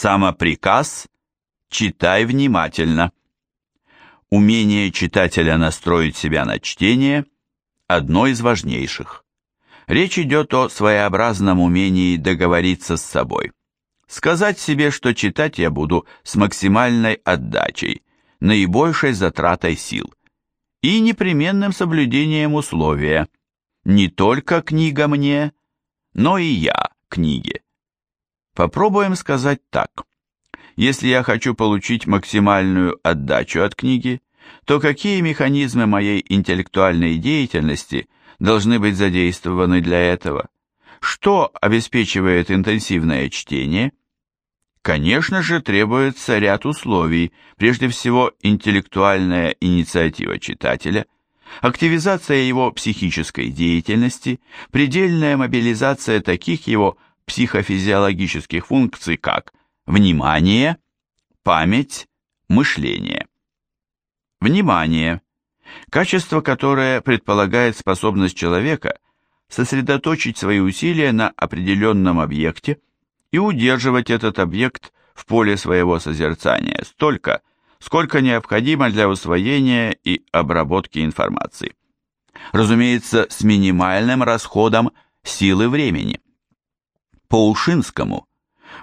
Самоприказ «Читай внимательно». Умение читателя настроить себя на чтение – одно из важнейших. Речь идет о своеобразном умении договориться с собой. Сказать себе, что читать я буду с максимальной отдачей, наибольшей затратой сил и непременным соблюдением условия «не только книга мне, но и я книге». Попробуем сказать так. Если я хочу получить максимальную отдачу от книги, то какие механизмы моей интеллектуальной деятельности – должны быть задействованы для этого. Что обеспечивает интенсивное чтение? Конечно же, требуется ряд условий, прежде всего интеллектуальная инициатива читателя, активизация его психической деятельности, предельная мобилизация таких его психофизиологических функций, как внимание, память, мышление. Внимание Качество, которое предполагает способность человека сосредоточить свои усилия на определенном объекте и удерживать этот объект в поле своего созерцания столько, сколько необходимо для усвоения и обработки информации. Разумеется, с минимальным расходом силы времени. По Ушинскому,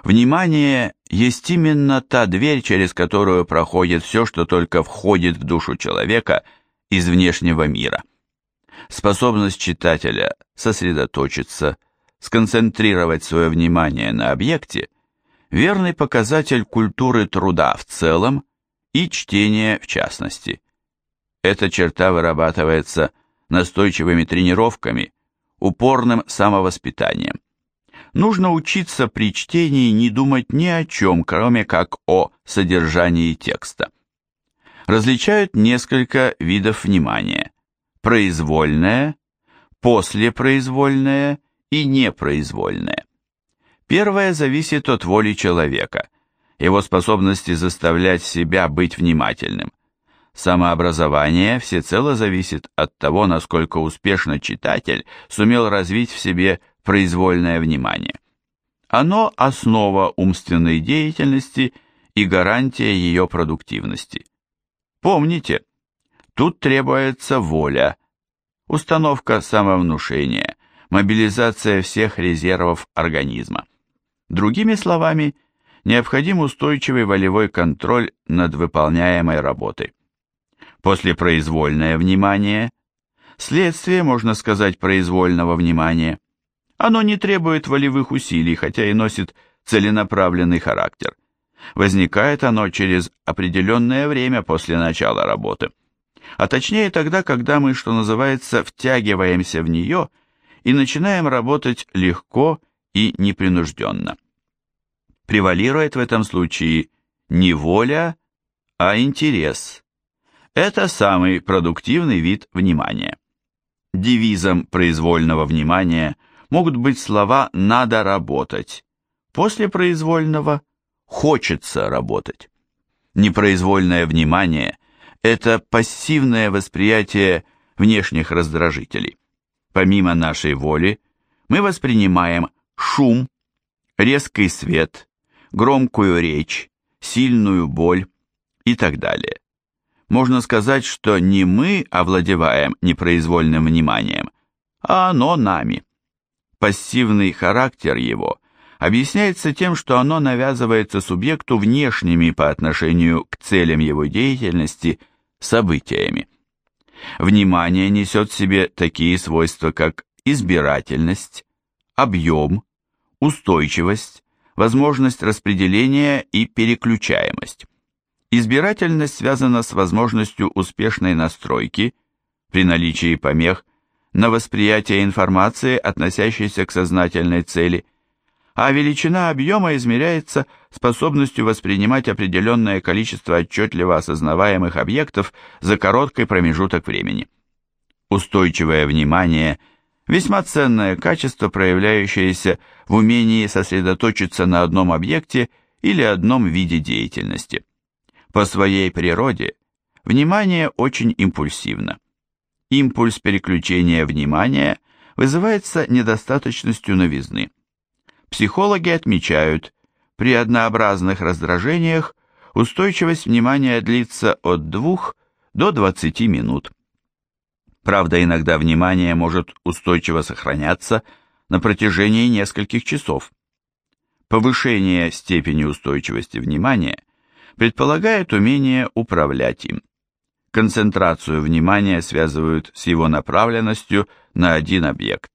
внимание есть именно та дверь, через которую проходит все, что только входит в душу человека – из внешнего мира. Способность читателя сосредоточиться, сконцентрировать свое внимание на объекте – верный показатель культуры труда в целом и чтения в частности. Эта черта вырабатывается настойчивыми тренировками, упорным самовоспитанием. Нужно учиться при чтении не думать ни о чем, кроме как о содержании текста различают несколько видов внимания. Произвольное, послепроизвольное и непроизвольное. Первое зависит от воли человека, его способности заставлять себя быть внимательным. Самообразование всецело зависит от того, насколько успешно читатель сумел развить в себе произвольное внимание. Оно – основа умственной деятельности и гарантия ее продуктивности. Помните, тут требуется воля, установка самовнушения, мобилизация всех резервов организма. Другими словами, необходим устойчивый волевой контроль над выполняемой работой. После произвольное внимание, следствие, можно сказать, произвольного внимания, оно не требует волевых усилий, хотя и носит целенаправленный характер – Возникает оно через определенное время после начала работы. А точнее тогда, когда мы, что называется, втягиваемся в нее и начинаем работать легко и непринужденно. Превалирует в этом случае не воля, а интерес. Это самый продуктивный вид внимания. Девизом произвольного внимания могут быть слова «надо работать», после произвольного хочется работать. Непроизвольное внимание – это пассивное восприятие внешних раздражителей. Помимо нашей воли, мы воспринимаем шум, резкий свет, громкую речь, сильную боль и так далее. Можно сказать, что не мы овладеваем непроизвольным вниманием, а оно нами. Пассивный характер его объясняется тем, что оно навязывается субъекту внешними по отношению к целям его деятельности событиями. Внимание несет в себе такие свойства, как избирательность, объем, устойчивость, возможность распределения и переключаемость. Избирательность связана с возможностью успешной настройки при наличии помех на восприятие информации, относящейся к сознательной цели – а величина объема измеряется способностью воспринимать определенное количество отчетливо осознаваемых объектов за короткий промежуток времени. Устойчивое внимание – весьма ценное качество, проявляющееся в умении сосредоточиться на одном объекте или одном виде деятельности. По своей природе внимание очень импульсивно. Импульс переключения внимания вызывается недостаточностью новизны. Психологи отмечают, При однообразных раздражениях устойчивость внимания длится от 2 до 20 минут. Правда, иногда внимание может устойчиво сохраняться на протяжении нескольких часов. Повышение степени устойчивости внимания предполагает умение управлять им. Концентрацию внимания связывают с его направленностью на один объект.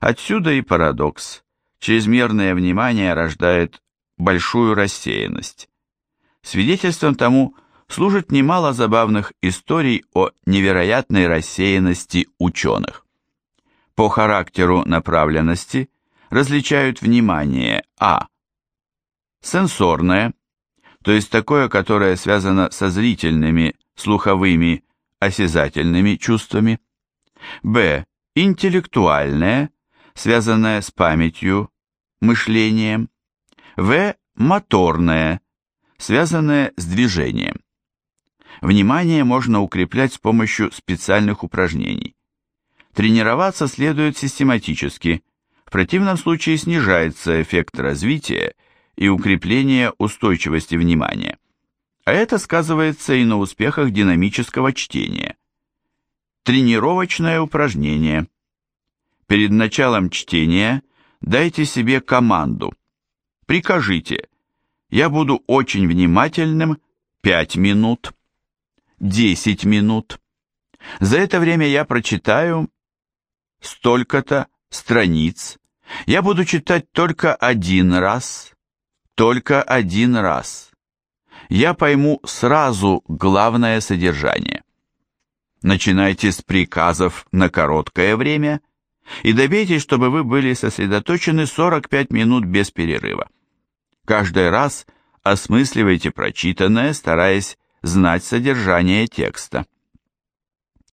Отсюда и парадокс. Чрезмерное внимание рождает большую рассеянность. Свидетельством тому служит немало забавных историй о невероятной рассеянности ученых. По характеру направленности различают внимание а. Сенсорное, то есть такое, которое связано со зрительными, слуховыми, осязательными чувствами. б. Интеллектуальное, связанное с памятью, мышлением. в. Моторное, связанное с движением. Внимание можно укреплять с помощью специальных упражнений. Тренироваться следует систематически, в противном случае снижается эффект развития и укрепления устойчивости внимания. А это сказывается и на успехах динамического чтения. Тренировочное упражнение. Перед началом чтения дайте себе команду. Прикажите «Я буду очень внимательным 5 минут». 10 минут. За это время я прочитаю столько-то страниц. Я буду читать только один раз, только один раз. Я пойму сразу главное содержание. Начинайте с приказов на короткое время и добейтесь, чтобы вы были сосредоточены 45 минут без перерыва. Каждый раз осмысливайте прочитанное, стараясь знать содержание текста.